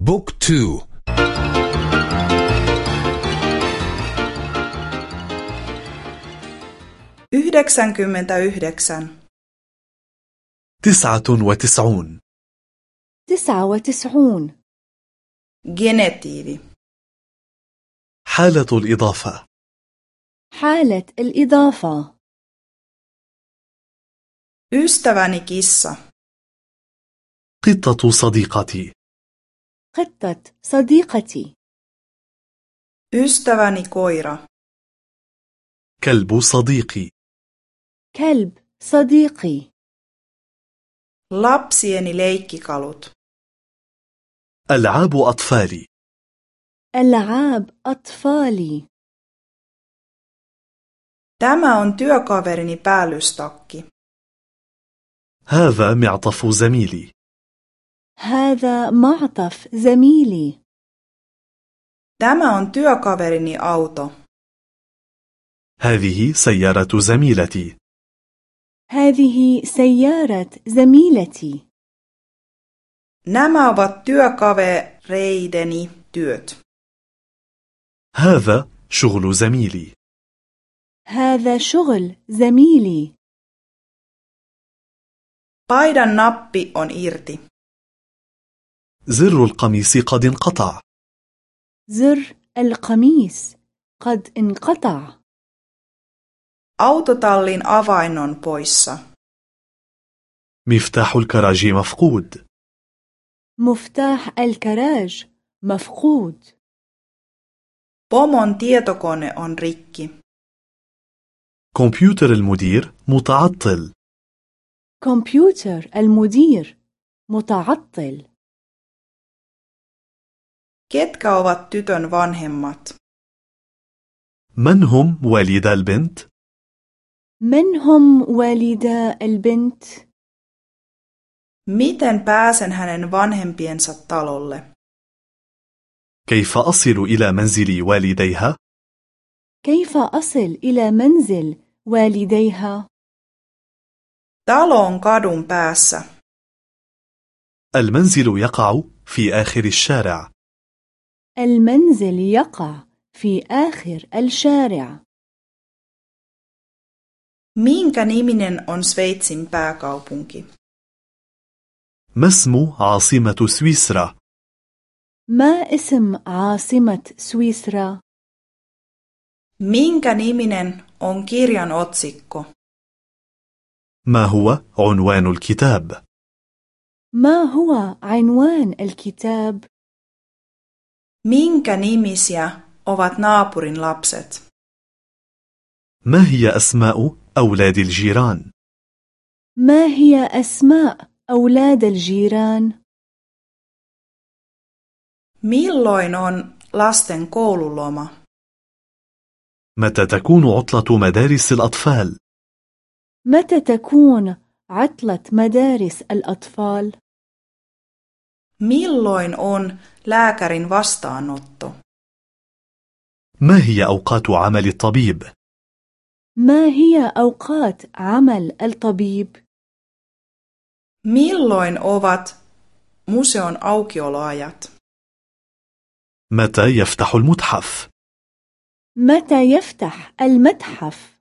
بوك تو. yhdeksänkymmentäyhdeksän تسعة وتسعون. تسعة وتسعون. Genetiivi. حالة الإضافة. حالة الإضافة. Ystäväni kissa. قطة صديقتي. قطة صديقتي ystäväni koira كلب صديقي كلب صديقي lapsieni leikkikalut ألعاب أطفالي ألعاب أطفالي Tämä on työkaverini päällystakki. هذا معطف زميلي هذا معطف زميلي Tämä on työkaverini auto. هذه سيارة زميلتي هذه سيارة زميلتي Nämä ovat työkavereideni työt. هذا شغل زميلي هذا شغل زميلي Paidan nappi on irti. زر القميص قد انقطع. زر القميص قد انقطع. Autotallin avain on poissa. مفتاح الكراج مفقود. مفتاح الكراج مفقود. Pomon tietokone on rikki. كمبيوتر المدير متعطل. كمبيوتر المدير متعطل. Ketkä ovat tytön vanhemmat? من هم والدا البنت؟ من هم والدا البنت؟ Miten pääsen hänen vanhempiensa talolle? كيف أصل إلى منزل والديها؟ كيف أصل إلى منزل والديها؟ Talo on kadun päässä. المنزل يقع في آخر الشارع المنزل يقع في آخر الشارع Minkä niminen on Sveitsin pääkaupunki? ما اسم عاصمة سويسرا؟ ما اسم عاصمة سويسرا؟ Minkä niminen on kirjan otsikko? ما هو عنوان الكتاب؟ ما هو عنوان الكتاب؟ Minkä nimisiä ovat naapurin lapset? ما هي أسماء أولاد الجيران؟ ما هي أسماء أولاد الجيران؟ Milloin on lasten koululoma? متى تكون عطلة مدارس الأطفال؟ متى تكون عطلة مدارس الأطفال؟ Milloin on lääkärin vastaanotto? ما هي أوقات عمل الطبيب؟ ما هي أوقات عمل الطبيب؟ Milloin ovat museon aukioloajat? متى يفتح المتحف؟ متى يفتح المتحف؟